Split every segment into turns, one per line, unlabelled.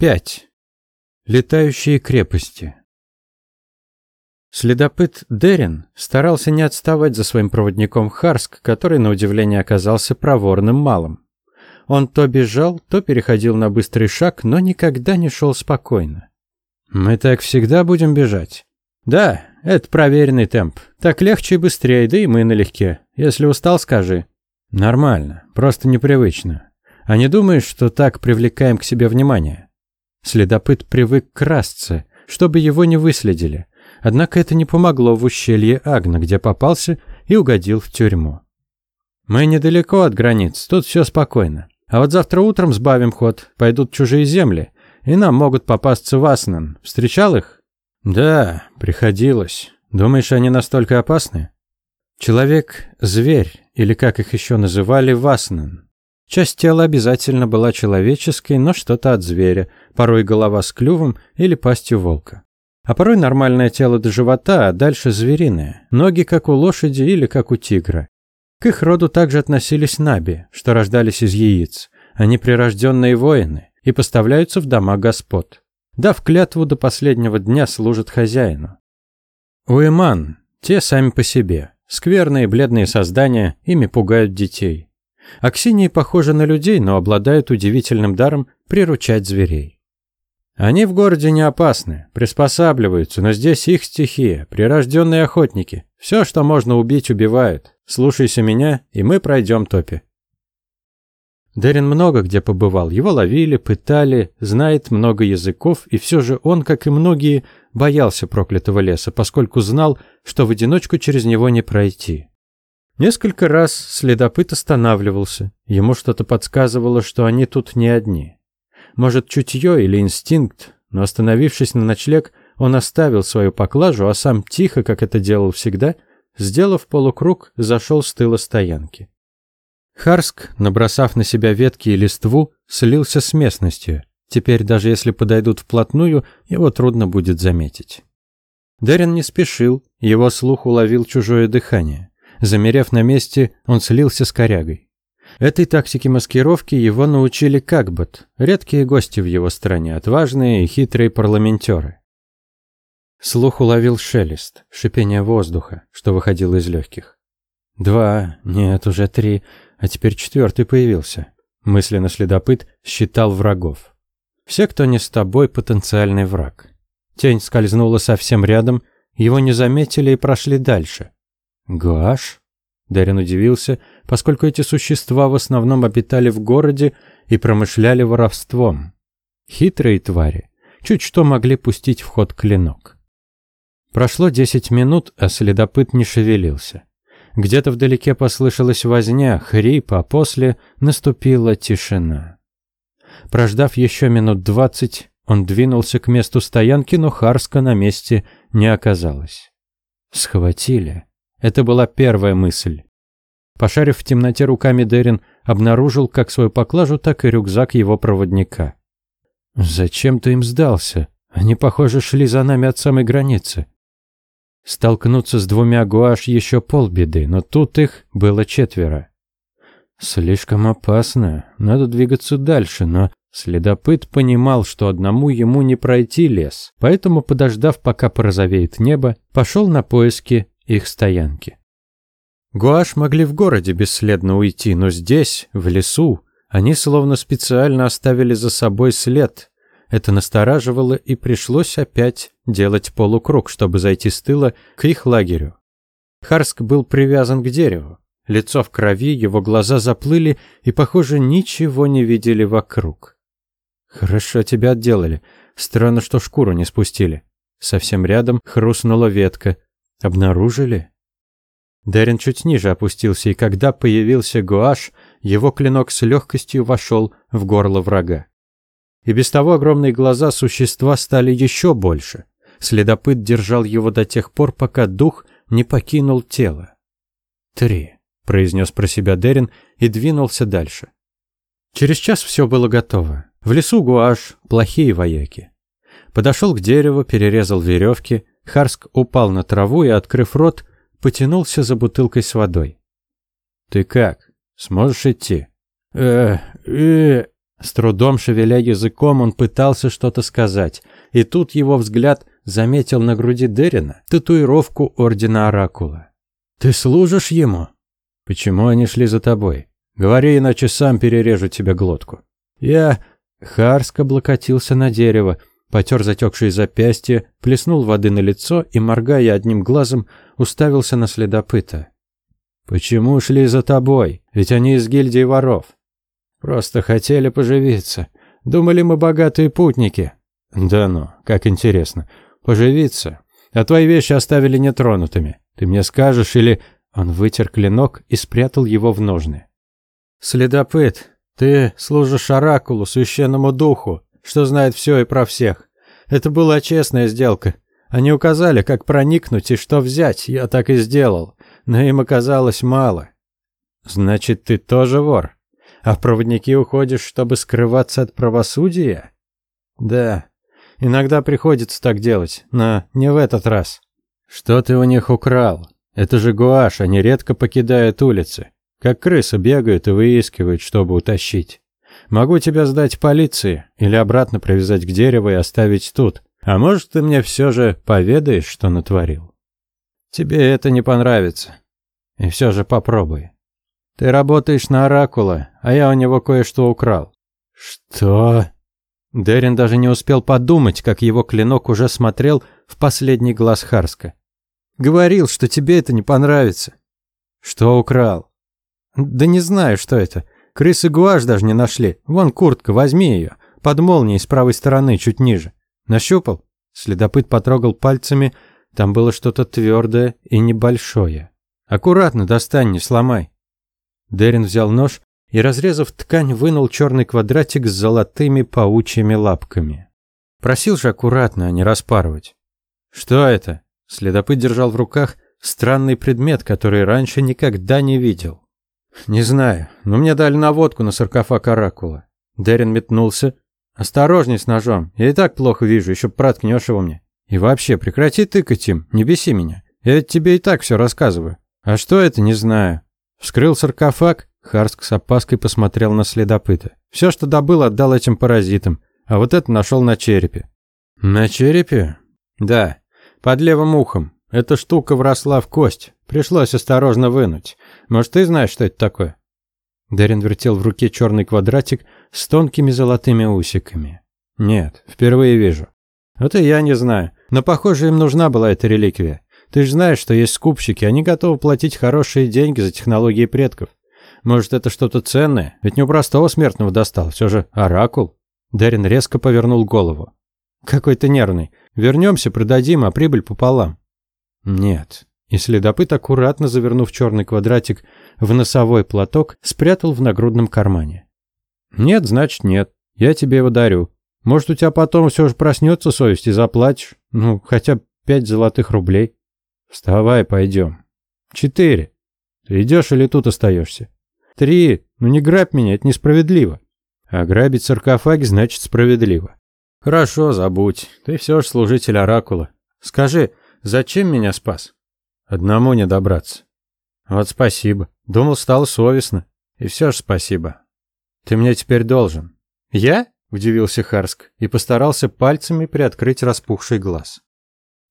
5. Летающие крепости. Следопыт Дерин старался не отставать за своим проводником Харск, который, на удивление, оказался проворным малым. Он то бежал, то переходил на быстрый шаг, но никогда не шел спокойно. «Мы так всегда будем бежать?» «Да, это проверенный темп. Так легче и быстрее, да и мы налегке. Если устал, скажи». «Нормально, просто непривычно. А не думаешь, что так привлекаем к себе внимание?» Следопыт привык красться, чтобы его не выследили. Однако это не помогло в ущелье Агна, где попался и угодил в тюрьму. Мы недалеко от границ, тут все спокойно. А вот завтра утром сбавим ход, пойдут чужие земли, и нам могут попасться Васнан. Встречал их? Да, приходилось. Думаешь, они настолько опасны? Человек – зверь, или как их еще называли, Васнан. Часть тела обязательно была человеческой, но что-то от зверя, порой голова с клювом или пастью волка. А порой нормальное тело до живота, а дальше звериное, ноги как у лошади или как у тигра. К их роду также относились наби, что рождались из яиц. Они прирожденные воины и поставляются в дома господ. Дав клятву до последнего дня служат хозяину. Уэман, те сами по себе, скверные бледные создания, ими пугают детей. Аксинии похожи на людей, но обладают удивительным даром приручать зверей. Они в городе не опасны, приспосабливаются, но здесь их стихия, прирожденные охотники. Все, что можно убить, убивают. Слушайся меня, и мы пройдем топи. Дерин много где побывал, его ловили, пытали, знает много языков, и все же он, как и многие, боялся проклятого леса, поскольку знал, что в одиночку через него не пройти. Несколько раз следопыт останавливался. Ему что-то подсказывало, что они тут не одни. Может, чутье или инстинкт, но остановившись на ночлег, он оставил свою поклажу, а сам тихо, как это делал всегда, сделав полукруг, зашел с тыла стоянки. Харск, набросав на себя ветки и листву, слился с местностью. Теперь, даже если подойдут вплотную, его трудно будет заметить. Дерин не спешил, его слух уловил чужое дыхание. Замерев на месте, он слился с корягой. Этой тактике маскировки его научили Какбот, редкие гости в его стране, отважные и хитрые парламентеры. Слух уловил шелест, шипение воздуха, что выходило из легких. Два, нет, уже три, а теперь четвертый появился. Мысленно следопыт считал врагов. Все, кто не с тобой, потенциальный враг. Тень скользнула совсем рядом, его не заметили и прошли дальше. Гуаш? Дарин удивился, поскольку эти существа в основном обитали в городе и промышляли воровством. Хитрые твари. Чуть что могли пустить в ход клинок. Прошло десять минут, а следопыт не шевелился. Где-то вдалеке послышалась возня, хрип, а после наступила тишина. Прождав еще минут двадцать, он двинулся к месту стоянки, но Харска на месте не оказалось. Схватили. Это была первая мысль. Пошарив в темноте руками, Дерин обнаружил как свою поклажу, так и рюкзак его проводника. «Зачем ты им сдался? Они, похоже, шли за нами от самой границы». Столкнуться с двумя гуаш еще полбеды, но тут их было четверо. Слишком опасно, надо двигаться дальше, но следопыт понимал, что одному ему не пройти лес, поэтому, подождав, пока порозовеет небо, пошел на поиски их стоянки. Гуаш могли в городе бесследно уйти, но здесь, в лесу, они словно специально оставили за собой след. Это настораживало, и пришлось опять делать полукруг, чтобы зайти с тыла к их лагерю. Харск был привязан к дереву. Лицо в крови, его глаза заплыли и, похоже, ничего не видели вокруг. «Хорошо тебя отделали. Странно, что шкуру не спустили». Совсем рядом хрустнула ветка, Обнаружили? Дерин чуть ниже опустился, и когда появился Гуаш, его клинок с легкостью вошел в горло врага. И без того огромные глаза существа стали еще больше. Следопыт держал его до тех пор, пока дух не покинул тело. «Три», — произнес про себя Дерин и двинулся дальше. Через час все было готово. В лесу Гуаш — плохие вояки. Подошел к дереву, перерезал веревки, Харск упал на траву и, открыв рот, потянулся за бутылкой с водой. «Ты как? Сможешь идти?» «Э, э...» С трудом шевеля языком, он пытался что-то сказать, и тут его взгляд заметил на груди Дерина татуировку Ордена Оракула. «Ты служишь ему?» «Почему они шли за тобой? Говори, иначе сам перережу тебе глотку». «Я...» Харск облокотился на дерево, потер затекшие запястья, плеснул воды на лицо и, моргая одним глазом, уставился на следопыта. «Почему шли за тобой? Ведь они из гильдии воров». «Просто хотели поживиться. Думали, мы богатые путники». «Да ну, как интересно. Поживиться. А твои вещи оставили нетронутыми. Ты мне скажешь или...» Он вытер клинок и спрятал его в ножны. «Следопыт, ты служишь оракулу, священному духу, что знает все и про всех. Это была честная сделка. Они указали, как проникнуть и что взять, я так и сделал. Но им оказалось мало. Значит, ты тоже вор? А в проводники уходишь, чтобы скрываться от правосудия? Да. Иногда приходится так делать, но не в этот раз. Что ты у них украл? Это же гуашь, они редко покидают улицы. Как крысы бегают и выискивают, чтобы утащить. Могу тебя сдать полиции или обратно привязать к дереву и оставить тут. А может, ты мне все же поведаешь, что натворил? Тебе это не понравится. И все же попробуй. Ты работаешь на Оракула, а я у него кое-что украл. Что? Дерин даже не успел подумать, как его клинок уже смотрел в последний глаз Харска. Говорил, что тебе это не понравится. Что украл? Да не знаю, что это. Крысы гуашь даже не нашли. Вон куртка, возьми ее. Под молнией с правой стороны, чуть ниже. Нащупал? Следопыт потрогал пальцами. Там было что-то твердое и небольшое. Аккуратно достань, не сломай. Дерин взял нож и, разрезав ткань, вынул черный квадратик с золотыми паучьими лапками. Просил же аккуратно, а не распарывать. Что это? Следопыт держал в руках странный предмет, который раньше никогда не видел. «Не знаю, но мне дали наводку на саркофаг Оракула». Дерин метнулся. «Осторожней с ножом, я и так плохо вижу, еще проткнешь его мне. И вообще, прекрати тыкать им, не беси меня. Я ведь тебе и так все рассказываю. А что это, не знаю». Вскрыл саркофаг, Харск с опаской посмотрел на следопыта. Все, что добыл, отдал этим паразитам, а вот это нашел на черепе. «На черепе?» «Да, под левым ухом. Эта штука вросла в кость, пришлось осторожно вынуть. Может, ты знаешь, что это такое?» Дерин вертел в руке черный квадратик с тонкими золотыми усиками. «Нет, впервые вижу». «Вот и я не знаю. Но, похоже, им нужна была эта реликвия. Ты же знаешь, что есть скупщики, они готовы платить хорошие деньги за технологии предков. Может, это что-то ценное? Ведь не у простого смертного достал, все же оракул». Дерин резко повернул голову. «Какой ты нервный. Вернемся, продадим, а прибыль пополам». «Нет, и следопыт, аккуратно завернув черный квадратик в носовой платок, спрятал в нагрудном кармане. «Нет, значит нет. Я тебе его дарю. Может, у тебя потом все же проснется совесть и заплатишь. Ну, хотя пять золотых рублей. Вставай, пойдем. Четыре. Ты идешь или тут остаешься? Три. Ну не грабь меня, это несправедливо. А грабить саркофаги значит справедливо. Хорошо, забудь. Ты все же служитель Оракула. Скажи, зачем меня спас? Одному не добраться. Вот спасибо. Думал, стало совестно. И все же спасибо. Ты мне теперь должен. Я? Удивился Харск и постарался пальцами приоткрыть распухший глаз.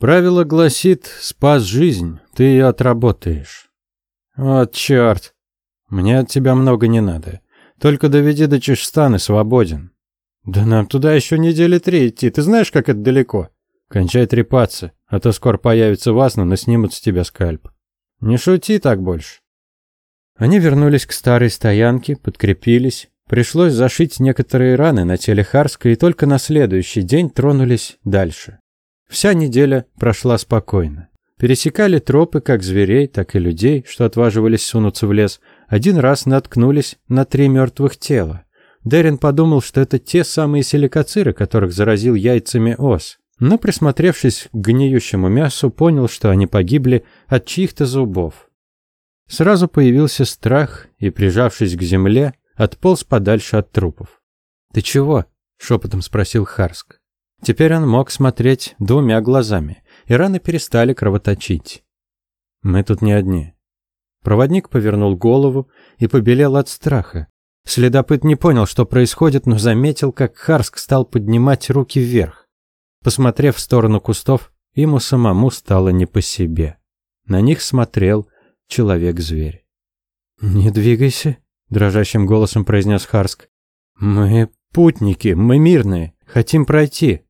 Правило гласит, спас жизнь, ты ее отработаешь. Вот черт. Мне от тебя много не надо. Только доведи до Чешстана свободен. Да нам туда еще недели три идти, ты знаешь, как это далеко? Кончай трепаться, а то скоро появится Васна, но снимут с тебя скальп. Не шути так больше. Они вернулись к старой стоянке, подкрепились. Пришлось зашить некоторые раны на теле Харска и только на следующий день тронулись дальше. Вся неделя прошла спокойно. Пересекали тропы как зверей, так и людей, что отваживались сунуться в лес. Один раз наткнулись на три мертвых тела. Дерин подумал, что это те самые силикациры, которых заразил яйцами ос но, присмотревшись к гниющему мясу, понял, что они погибли от чьих-то зубов. Сразу появился страх и, прижавшись к земле, отполз подальше от трупов. «Ты чего?» – шепотом спросил Харск. Теперь он мог смотреть двумя глазами, и раны перестали кровоточить. «Мы тут не одни». Проводник повернул голову и побелел от страха. Следопыт не понял, что происходит, но заметил, как Харск стал поднимать руки вверх. Посмотрев в сторону кустов, ему самому стало не по себе. На них смотрел человек-зверь. «Не двигайся», — дрожащим голосом произнес Харск. «Мы путники, мы мирные, хотим пройти».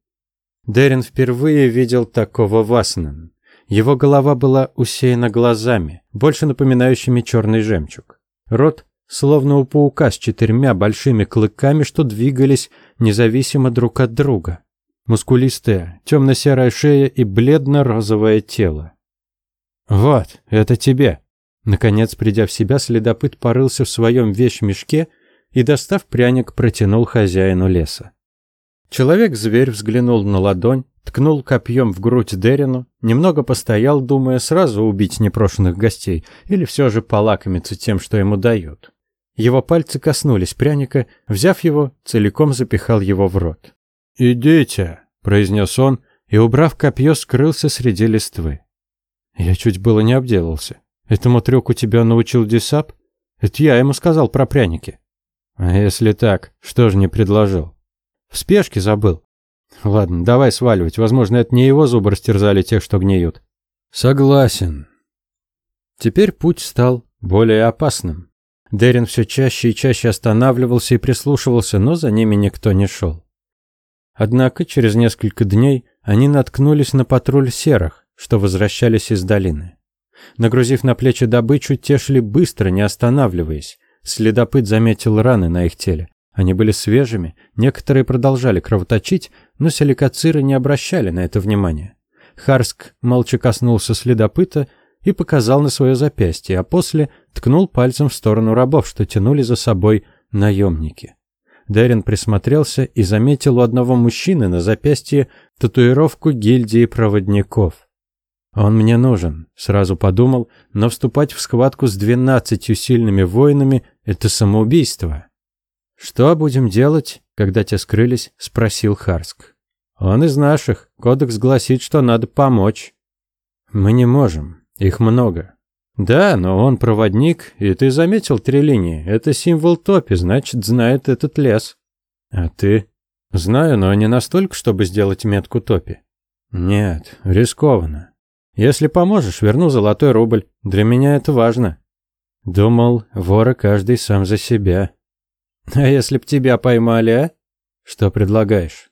Дерин впервые видел такого Васнан. Его голова была усеяна глазами, больше напоминающими черный жемчуг. Рот словно у паука с четырьмя большими клыками, что двигались независимо друг от друга. Мускулистая, темно-серая шея и бледно-розовое тело. «Вот, это тебе!» Наконец, придя в себя, следопыт порылся в своем вещмешке и, достав пряник, протянул хозяину леса. Человек-зверь взглянул на ладонь, ткнул копьем в грудь Дерину, немного постоял, думая сразу убить непрошенных гостей или все же полакомиться тем, что ему дают. Его пальцы коснулись пряника, взяв его, целиком запихал его в рот. «Идите», — произнес он, и, убрав копье, скрылся среди листвы. Я чуть было не обделался. Этому трюку тебя научил Десап? Это я ему сказал про пряники. А если так, что же не предложил? В спешке забыл. Ладно, давай сваливать. Возможно, это не его зубы растерзали тех, что гниют. Согласен. Теперь путь стал более опасным. Дерин все чаще и чаще останавливался и прислушивался, но за ними никто не шел. Однако через несколько дней они наткнулись на патруль серых, что возвращались из долины. Нагрузив на плечи добычу, те шли быстро, не останавливаясь. Следопыт заметил раны на их теле. Они были свежими, некоторые продолжали кровоточить, но селикациры не обращали на это внимания. Харск молча коснулся следопыта и показал на свое запястье, а после ткнул пальцем в сторону рабов, что тянули за собой наемники. Дерин присмотрелся и заметил у одного мужчины на запястье татуировку гильдии проводников. «Он мне нужен», — сразу подумал, но вступать в схватку с двенадцатью сильными воинами — это самоубийство. «Что будем делать, когда те скрылись?» – спросил Харск. «Он из наших. Кодекс гласит, что надо помочь». «Мы не можем. Их много». «Да, но он проводник, и ты заметил три линии. Это символ топи, значит, знает этот лес». «А ты?» «Знаю, но не настолько, чтобы сделать метку топи». «Нет, рискованно. Если поможешь, верну золотой рубль. Для меня это важно». Думал, вора каждый сам за себя. А если б тебя поймали, а? Что предлагаешь?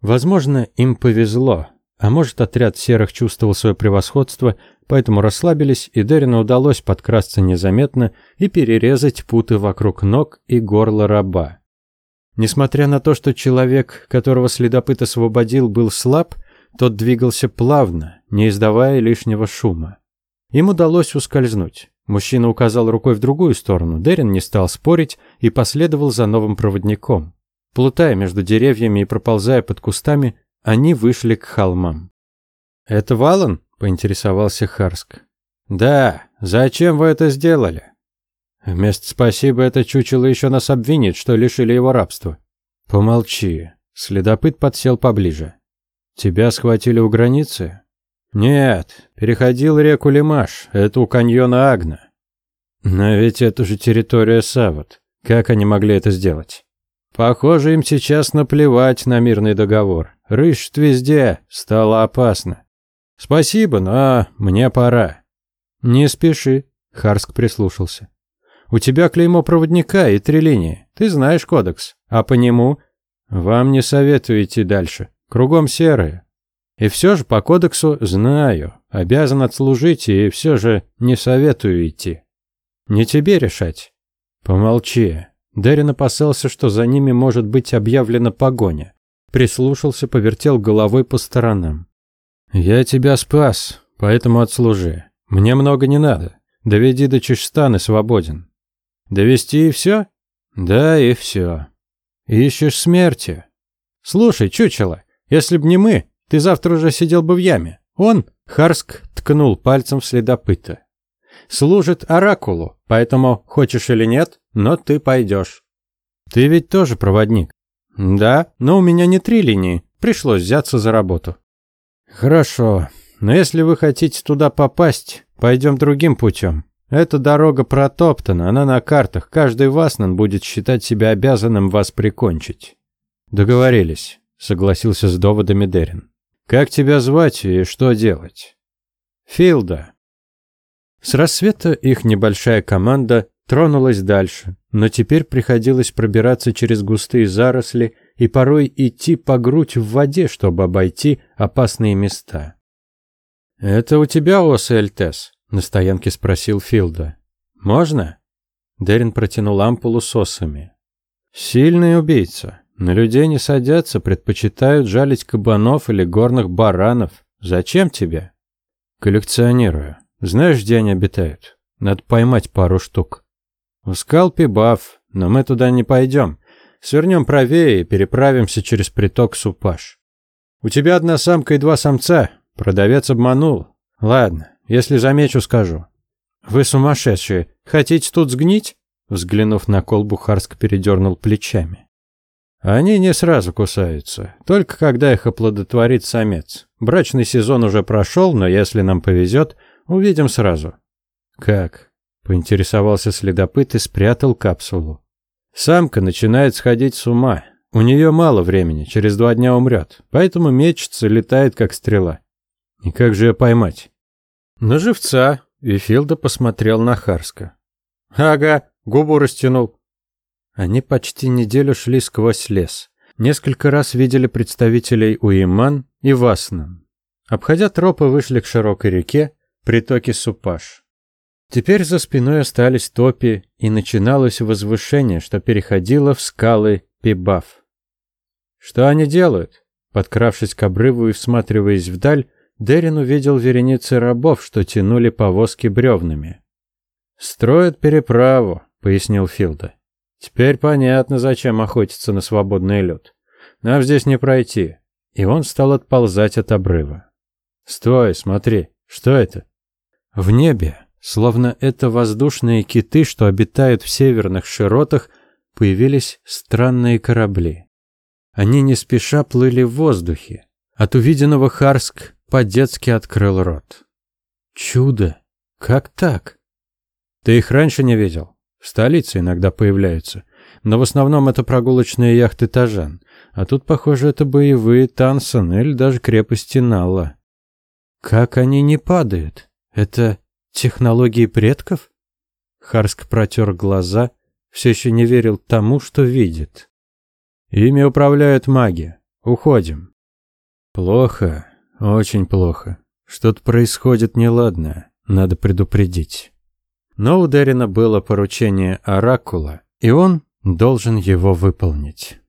Возможно, им повезло. А может, отряд серых чувствовал свое превосходство, поэтому расслабились, и Дерину удалось подкрасться незаметно и перерезать путы вокруг ног и горла раба. Несмотря на то, что человек, которого следопыт освободил, был слаб, тот двигался плавно, не издавая лишнего шума. Им удалось ускользнуть. Мужчина указал рукой в другую сторону. Дерин не стал спорить и последовал за новым проводником. Плутая между деревьями и проползая под кустами, они вышли к холмам. «Это Валан?» – поинтересовался Харск. «Да. Зачем вы это сделали?» «Вместо спасибо это чучело еще нас обвинит, что лишили его рабства». «Помолчи». Следопыт подсел поближе. «Тебя схватили у границы?» «Нет, переходил реку Лимаш, это у каньона Агна». «Но ведь это же территория Савот. Как они могли это сделать?» «Похоже, им сейчас наплевать на мирный договор. Рыщут везде, стало опасно. Спасибо, но мне пора». «Не спеши», — Харск прислушался. «У тебя клеймо проводника и три линии. Ты знаешь кодекс. А по нему...» «Вам не советую идти дальше. Кругом серые. И все же по кодексу знаю, обязан отслужить и все же не советую идти. Не тебе решать. Помолчи. Дерин опасался, что за ними может быть объявлена погоня. Прислушался, повертел головой по сторонам. «Я тебя спас, поэтому отслужи. Мне много не надо. Доведи до Чешстана свободен». «Довести и все?» «Да, и все. Ищешь смерти?» «Слушай, чучело, если б не мы, ты завтра уже сидел бы в яме. Он, Харск, ткнул пальцем в следопыта. Служит оракулу, поэтому, хочешь или нет, но ты пойдешь. Ты ведь тоже проводник. Да, но у меня не три линии. Пришлось взяться за работу. Хорошо, но если вы хотите туда попасть, пойдем другим путем. Эта дорога протоптана, она на картах. Каждый Васнан будет считать себя обязанным вас прикончить. Договорились, согласился с доводами Дерин. Как тебя звать и что делать? Филда. С рассвета их небольшая команда тронулась дальше, но теперь приходилось пробираться через густые заросли и порой идти по грудь в воде, чтобы обойти опасные места. «Это у тебя ос Эльтес?» – на стоянке спросил Филда. «Можно?» Дерин протянул ампулу с осами. «Сильный убийца. На людей не садятся, предпочитают жалить кабанов или горных баранов. Зачем тебе?» «Коллекционирую. Знаешь, где они обитают? Надо поймать пару штук». «В скалпе Баф, но мы туда не пойдем. Свернем правее и переправимся через приток Супаш. У тебя одна самка и два самца. Продавец обманул. Ладно, если замечу, скажу. Вы сумасшедшие. Хотите тут сгнить? Взглянув на колбу, Харск передернул плечами. Они не сразу кусаются, только когда их оплодотворит самец. Брачный сезон уже прошел, но если нам повезет, увидим сразу. Как? Поинтересовался следопыт и спрятал капсулу. Самка начинает сходить с ума. У нее мало времени, через два дня умрет, поэтому мечется, летает как стрела. И как же ее поймать? На живца. И посмотрел на Харска. Ага, губу растянул. Они почти неделю шли сквозь лес. Несколько раз видели представителей Уиман и Васнан. Обходя тропы, вышли к широкой реке, притоке Супаш. Теперь за спиной остались топи, и начиналось возвышение, что переходило в скалы Пибаф. Что они делают? Подкравшись к обрыву и всматриваясь вдаль, Дерин увидел вереницы рабов, что тянули повозки бревнами. «Строят переправу», — пояснил Филда. «Теперь понятно, зачем охотиться на свободный лед. Нам здесь не пройти». И он стал отползать от обрыва. «Стой, смотри, что это?» В небе, словно это воздушные киты, что обитают в северных широтах, появились странные корабли. Они не спеша плыли в воздухе. От увиденного Харск по-детски открыл рот. Чудо! Как так? Ты их раньше не видел? В столице иногда появляются. Но в основном это прогулочные яхты Тажан. А тут, похоже, это боевые Тансон или даже крепости Налла. Как они не падают? Это технологии предков? Харск протер глаза, все еще не верил тому, что видит. Ими управляют маги. Уходим. Плохо. Очень плохо. Что-то происходит неладное. Надо предупредить. Но у Дерина было поручение Оракула, и он должен его выполнить.